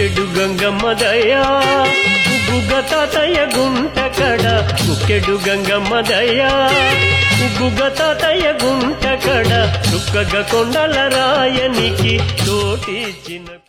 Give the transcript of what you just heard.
ముక్కెడు గంగమ్మదయా ఉగ్గుగ తాతయ్య గుంట కడ ముక్కెడు గంగమ్మదయా ఉగ్గుగ తాతయ్య గుంట కడ చుక్కగ కొండల రాయనికి తోటి చిన్న